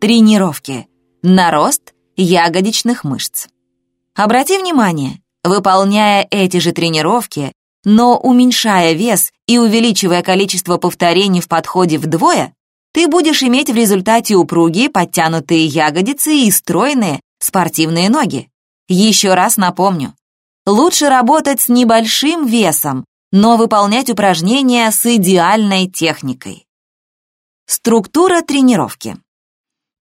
Тренировки на рост ягодичных мышц. Обрати внимание, выполняя эти же тренировки, но уменьшая вес и увеличивая количество повторений в подходе вдвое, ты будешь иметь в результате упругие, подтянутые ягодицы и стройные спортивные ноги. Еще раз напомню, лучше работать с небольшим весом, но выполнять упражнения с идеальной техникой. Структура тренировки.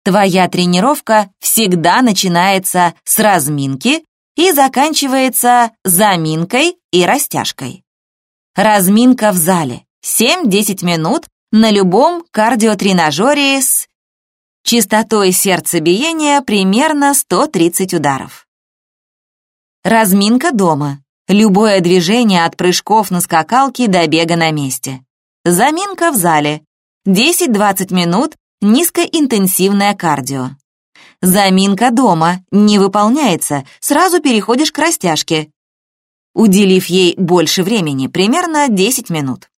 Твоя тренировка всегда начинается с разминки и заканчивается заминкой и растяжкой. Разминка в зале 7-10 минут на любом кардиотренажере с частотой сердцебиения примерно 130 ударов. Разминка дома. Любое движение от прыжков на скакалке до бега на месте. Заминка в зале. 10-20 минут низкоинтенсивное кардио. Заминка дома не выполняется, сразу переходишь к растяжке, уделив ей больше времени, примерно 10 минут.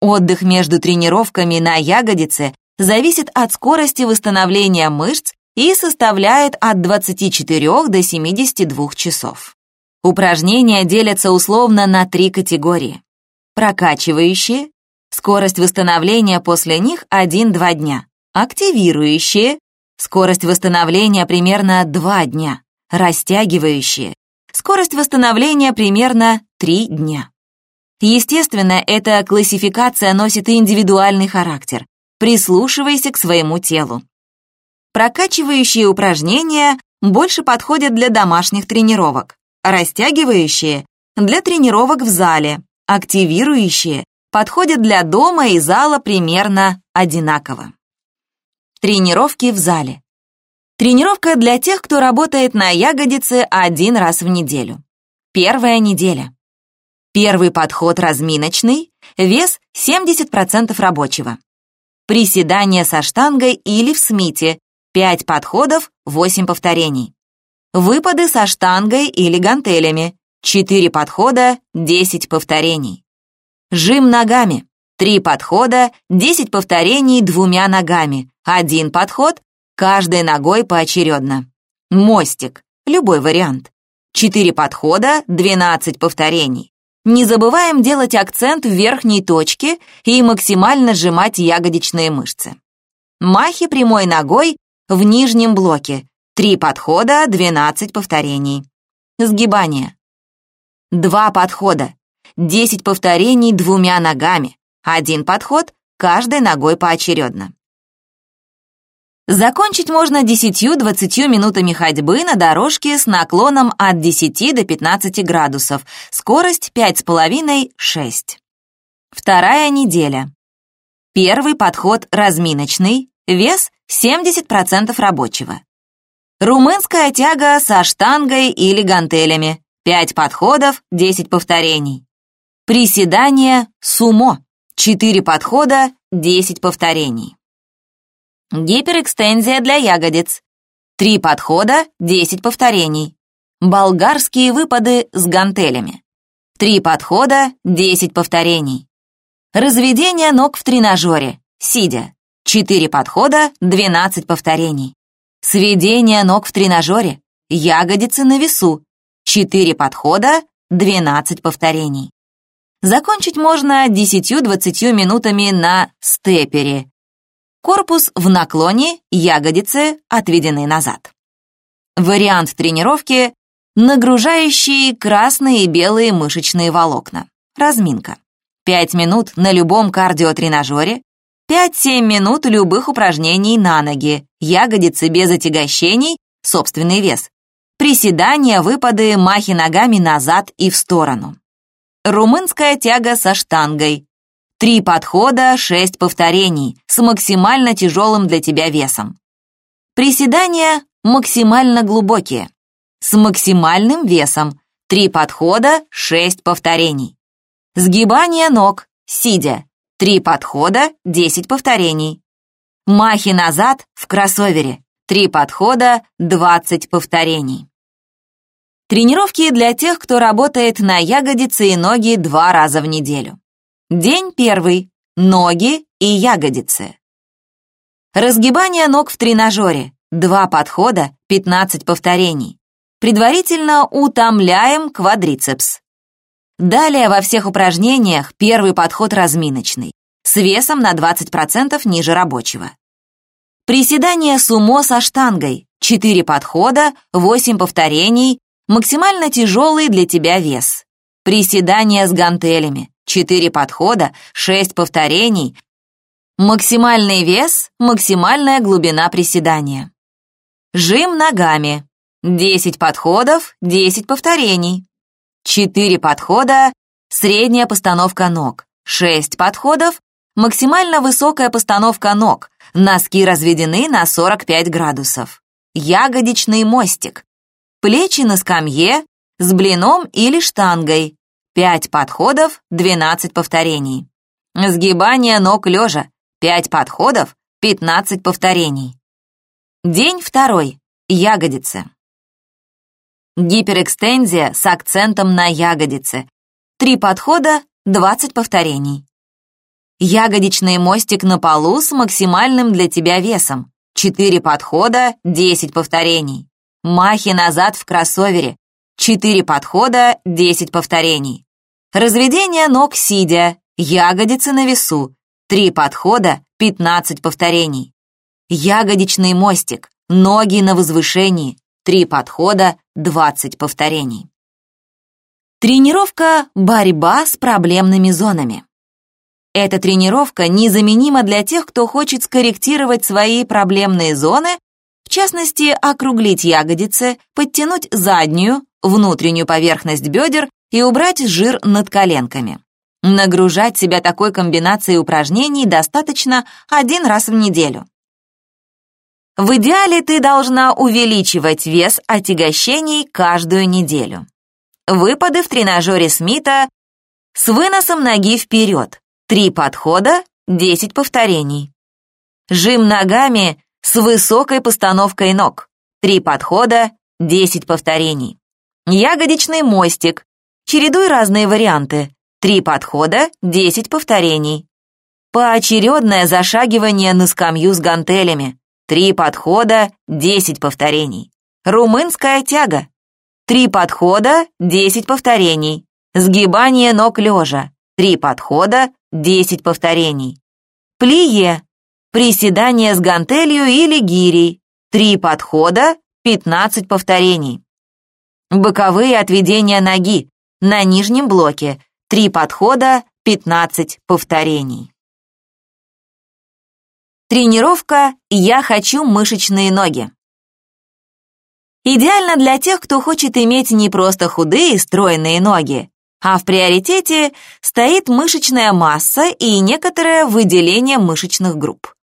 Отдых между тренировками на ягодице зависит от скорости восстановления мышц и составляет от 24 до 72 часов. Упражнения делятся условно на три категории. Прокачивающие, скорость восстановления после них 1-2 дня. Активирующие, скорость восстановления примерно 2 дня. Растягивающие, скорость восстановления примерно 3 дня. Естественно, эта классификация носит индивидуальный характер. Прислушивайся к своему телу. Прокачивающие упражнения больше подходят для домашних тренировок растягивающие – для тренировок в зале, активирующие подходят для дома и зала примерно одинаково. Тренировки в зале. Тренировка для тех, кто работает на ягодице один раз в неделю. Первая неделя. Первый подход разминочный, вес 70% рабочего. Приседания со штангой или в смите, 5 подходов, 8 повторений. Выпады со штангой или гантелями. 4 подхода, 10 повторений. Жим ногами. 3 подхода, 10 повторений двумя ногами. Один подход, каждой ногой поочередно. Мостик. Любой вариант. 4 подхода, 12 повторений. Не забываем делать акцент в верхней точке и максимально сжимать ягодичные мышцы. Махи прямой ногой в нижнем блоке, Три подхода, 12 повторений. Сгибание. Два подхода, 10 повторений двумя ногами. Один подход, каждой ногой поочередно. Закончить можно 10-20 минутами ходьбы на дорожке с наклоном от 10 до 15 градусов, скорость 5,5-6. Вторая неделя. Первый подход разминочный, вес 70% рабочего. Румынская тяга со штангой или гантелями. 5 подходов, 10 повторений. Приседание сумо. 4 подхода, 10 повторений. Гиперэкстензия для ягодиц. 3 подхода, 10 повторений. Болгарские выпады с гантелями. 3 подхода, 10 повторений. Разведение ног в тренажере, сидя. 4 подхода, 12 повторений. Сведение ног в тренажере, ягодицы на весу, 4 подхода, 12 повторений. Закончить можно 10-20 минутами на степере. Корпус в наклоне, ягодицы отведены назад. Вариант тренировки – нагружающие красные и белые мышечные волокна. Разминка. 5 минут на любом кардиотренажере, 5-7 минут любых упражнений на ноги, ягодицы без отягощений, собственный вес. Приседания, выпады, махи ногами назад и в сторону. Румынская тяга со штангой. Три подхода, шесть повторений с максимально тяжелым для тебя весом. Приседания максимально глубокие. С максимальным весом. Три подхода, шесть повторений. Сгибание ног, сидя. Три подхода, 10 повторений. Махи назад в кроссовере. Три подхода, 20 повторений. Тренировки для тех, кто работает на ягодицы и ноги два раза в неделю. День первый. Ноги и ягодицы. Разгибание ног в тренажере. Два подхода, 15 повторений. Предварительно утомляем квадрицепс. Далее во всех упражнениях первый подход разминочный, с весом на 20% ниже рабочего. Приседание сумо со штангой, 4 подхода, 8 повторений, максимально тяжелый для тебя вес. Приседание с гантелями, 4 подхода, 6 повторений, максимальный вес, максимальная глубина приседания. Жим ногами, 10 подходов, 10 повторений. 4 подхода, средняя постановка ног. 6 подходов, максимально высокая постановка ног. Носки разведены на 45 градусов. Ягодичный мостик. Плечи на скамье, с блином или штангой. 5 подходов, 12 повторений. Сгибание ног лежа. 5 подходов, 15 повторений. День второй. Ягодицы. Гиперэкстензия с акцентом на ягодицы. Три подхода, 20 повторений. Ягодичный мостик на полу с максимальным для тебя весом. Четыре подхода, 10 повторений. Махи назад в кроссовере. Четыре подхода, 10 повторений. Разведение ног сидя, ягодицы на весу. Три подхода, 15 повторений. Ягодичный мостик, ноги на возвышении. Три подхода, 20 повторений. Тренировка «Борьба с проблемными зонами». Эта тренировка незаменима для тех, кто хочет скорректировать свои проблемные зоны, в частности, округлить ягодицы, подтянуть заднюю, внутреннюю поверхность бедер и убрать жир над коленками. Нагружать себя такой комбинацией упражнений достаточно один раз в неделю. В идеале ты должна увеличивать вес отягощений каждую неделю. Выпады в тренажере Смита с выносом ноги вперед. Три подхода, 10 повторений. Жим ногами с высокой постановкой ног. Три подхода, 10 повторений. Ягодичный мостик. Чередуй разные варианты. Три подхода, 10 повторений. Поочередное зашагивание на скамью с гантелями. Три подхода, десять повторений. Румынская тяга. Три подхода, десять повторений. Сгибание ног лежа. Три подхода, десять повторений. Плие. Приседание с гантелью или гирей. Три подхода, пятнадцать повторений. Боковые отведения ноги. На нижнем блоке. Три подхода, пятнадцать повторений. Тренировка «Я хочу мышечные ноги». Идеально для тех, кто хочет иметь не просто худые стройные ноги, а в приоритете стоит мышечная масса и некоторое выделение мышечных групп.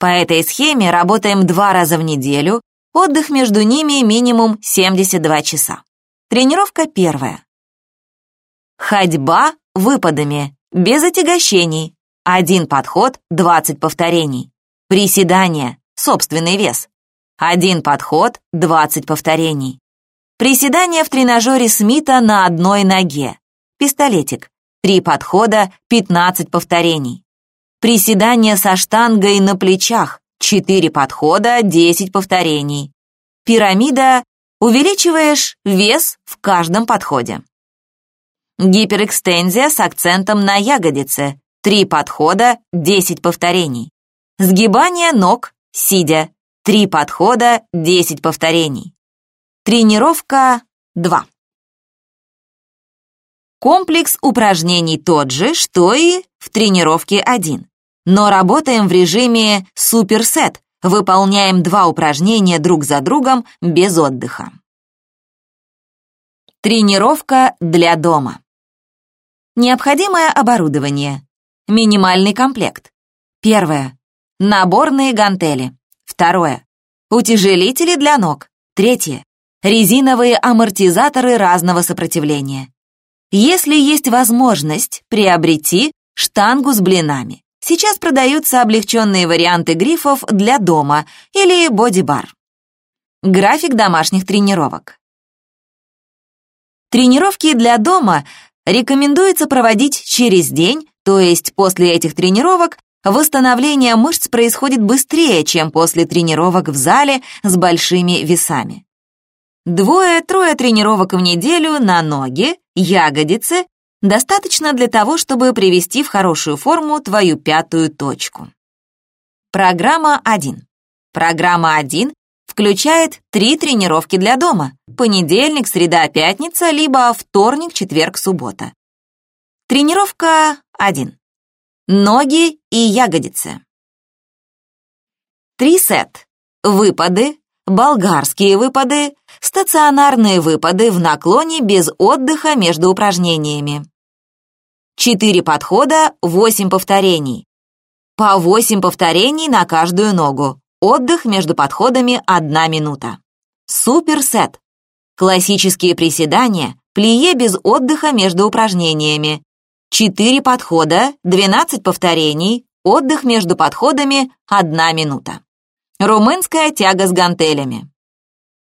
По этой схеме работаем два раза в неделю, отдых между ними минимум 72 часа. Тренировка первая. Ходьба выпадами, без отягощений. Один подход, 20 повторений. Приседания, собственный вес. Один подход, 20 повторений. Приседания в тренажере Смита на одной ноге. Пистолетик. Три подхода, 15 повторений. Приседания со штангой на плечах. Четыре подхода, 10 повторений. Пирамида. Увеличиваешь вес в каждом подходе. Гиперэкстензия с акцентом на ягодице. Три подхода, 10 повторений. Сгибание ног, сидя. Три подхода, 10 повторений. Тренировка 2. Комплекс упражнений тот же, что и в тренировке 1. Но работаем в режиме суперсет, выполняем два упражнения друг за другом без отдыха. Тренировка для дома. Необходимое оборудование. Минимальный комплект. Первое. Наборные гантели. Второе. Утяжелители для ног. Третье. Резиновые амортизаторы разного сопротивления. Если есть возможность, приобрети штангу с блинами. Сейчас продаются облегченные варианты грифов для дома или боди-бар. График домашних тренировок. Тренировки для дома рекомендуется проводить через день, то есть после этих тренировок восстановление мышц происходит быстрее, чем после тренировок в зале с большими весами. Двое-трое тренировок в неделю на ноги, ягодицы достаточно для того, чтобы привести в хорошую форму твою пятую точку. Программа 1. Программа 1 включает три тренировки для дома. Понедельник, среда, пятница, либо вторник, четверг, суббота. Тренировка 1. Ноги и ягодицы. Три сет. Выпады, болгарские выпады, стационарные выпады в наклоне без отдыха между упражнениями. Четыре подхода, восемь повторений. По восемь повторений на каждую ногу. Отдых между подходами одна минута. Суперсет. Классические приседания, плие без отдыха между упражнениями. Четыре подхода, 12 повторений, отдых между подходами одна минута. Румынская тяга с гантелями.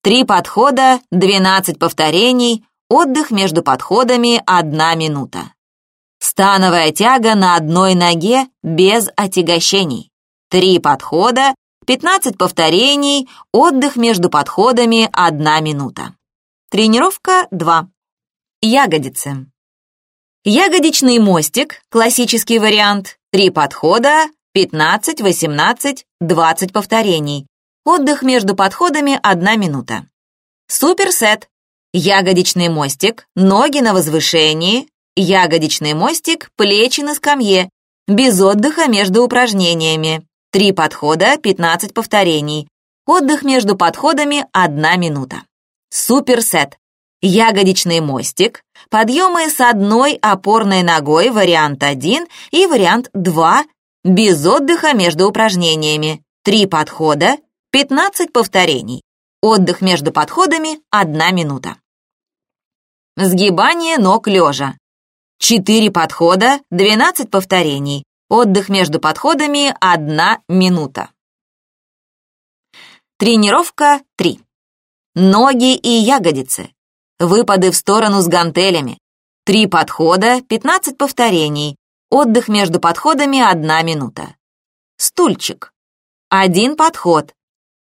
Три подхода, 12 повторений, отдых между подходами одна минута. Становая тяга на одной ноге без отягощений. Три подхода, 15 повторений, отдых между подходами одна минута. Тренировка 2. Ягодицы. Ягодичный мостик, классический вариант, три подхода, 15, 18, 20 повторений. Отдых между подходами одна минута. Суперсет. Ягодичный мостик, ноги на возвышении, ягодичный мостик, плечи на скамье, без отдыха между упражнениями. Три подхода, 15 повторений. Отдых между подходами одна минута. Суперсет. Ягодичный мостик, подъемы с одной опорной ногой, вариант 1 и вариант 2, без отдыха между упражнениями. Три подхода, 15 повторений. Отдых между подходами – 1 минута. Сгибание ног лежа. 4 подхода, 12 повторений. Отдых между подходами – 1 минута. Тренировка 3. Ноги и ягодицы. Выпады в сторону с гантелями. 3 подхода, 15 повторений. Отдых между подходами – 1 минута. Стульчик. Один подход,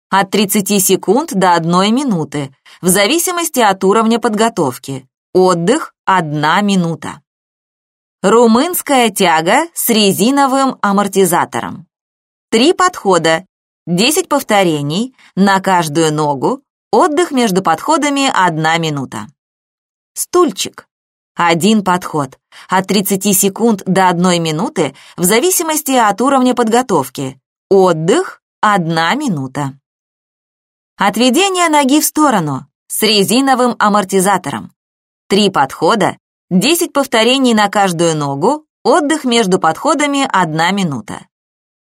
от 30 секунд до 1 минуты, в зависимости от уровня подготовки. Отдых – 1 минута. Румынская тяга с резиновым амортизатором. Три подхода, 10 повторений, на каждую ногу, отдых между подходами 1 минута. Стульчик. Один подход, от 30 секунд до 1 минуты, в зависимости от уровня подготовки. Отдых – 1 минута. Отведение ноги в сторону с резиновым амортизатором. Три подхода, 10 повторений на каждую ногу, отдых между подходами 1 минута.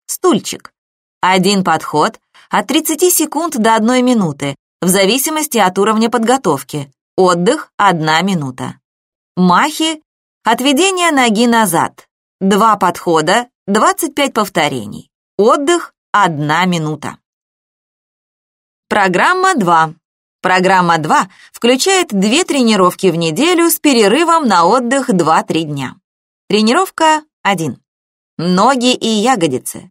Стульчик. Один подход, от 30 секунд до 1 минуты, в зависимости от уровня подготовки. Отдых 1 минута. Махи. Отведение ноги назад. Два подхода, 25 повторений. Отдых 1 минута. Программа 2. Программа 2 включает две тренировки в неделю с перерывом на отдых 2-3 дня. Тренировка 1. Ноги и ягодицы.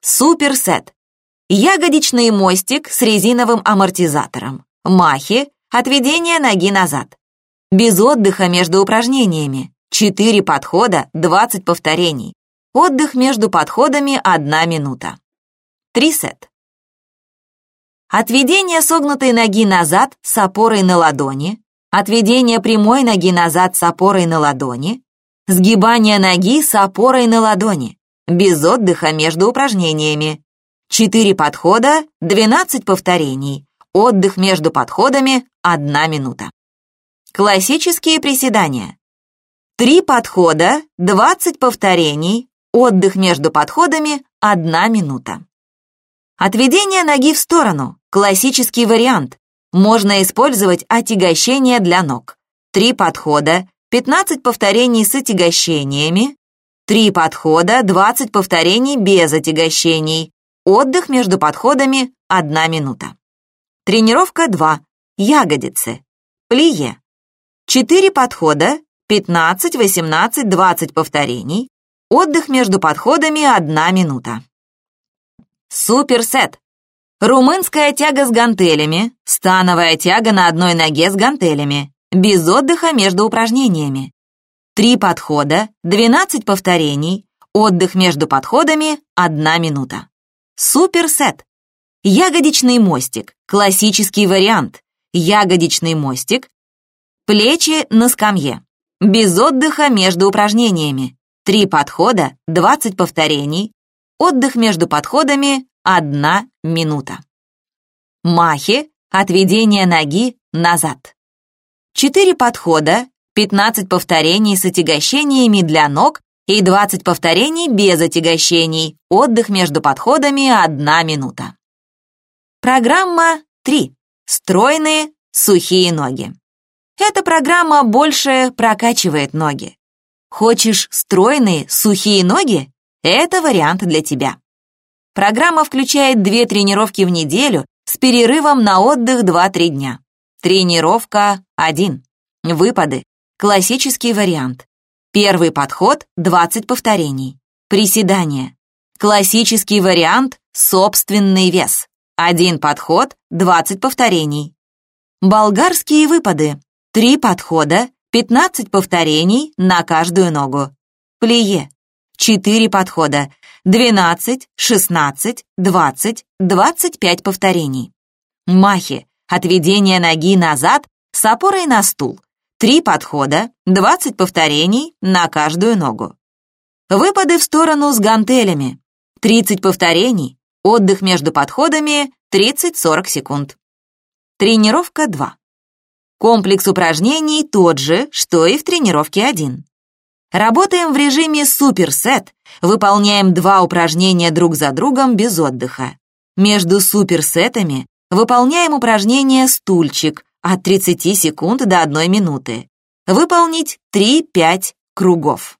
Суперсет. Ягодичный мостик с резиновым амортизатором. Махи. Отведение ноги назад. Без отдыха между упражнениями. 4 подхода, 20 повторений. Отдых между подходами 1 минута. Трисет. Отведение согнутой ноги назад с опорой на ладони, отведение прямой ноги назад с опорой на ладони, сгибание ноги с опорой на ладони, без отдыха между упражнениями. Четыре подхода, 12 повторений. Отдых между подходами – 1 минута. Классические приседания. Три подхода, 20 повторений. Отдых между подходами – 1 минута. Отведение ноги в сторону. Классический вариант. Можно использовать отягощение для ног. Три подхода, 15 повторений с отягощениями, три подхода, 20 повторений без отягощений. Отдых между подходами 1 минута. Тренировка 2. Ягодицы. Плие. Четыре подхода, 15, 18, 20 повторений. Отдых между подходами 1 минута. Суперсет. Румынская тяга с гантелями, становая тяга на одной ноге с гантелями, без отдыха между упражнениями. Три подхода, 12 повторений, отдых между подходами 1 минута. Суперсет. Ягодичный мостик, классический вариант. Ягодичный мостик, плечи на скамье. Без отдыха между упражнениями. Три подхода, 20 повторений. Отдых между подходами Одна минута. Махи, отведение ноги назад. Четыре подхода, 15 повторений с отягощениями для ног и 20 повторений без отягощений. Отдых между подходами одна минута. Программа 3. Стройные, сухие ноги. Эта программа больше прокачивает ноги. Хочешь стройные, сухие ноги? Это вариант для тебя. Программа включает две тренировки в неделю с перерывом на отдых 2-3 дня. Тренировка 1. Выпады. Классический вариант. Первый подход – 20 повторений. Приседания. Классический вариант – собственный вес. Один подход – 20 повторений. Болгарские выпады. Три подхода, 15 повторений на каждую ногу. Плие. Четыре подхода, 12, 16, 20, 25 повторений. Махи, отведение ноги назад с опорой на стул. Три подхода, 20 повторений на каждую ногу. Выпады в сторону с гантелями. 30 повторений, отдых между подходами 30-40 секунд. Тренировка 2. Комплекс упражнений тот же, что и в тренировке 1. Работаем в режиме суперсет, выполняем два упражнения друг за другом без отдыха. Между суперсетами выполняем упражнение «Стульчик» от 30 секунд до 1 минуты. Выполнить 3-5 кругов.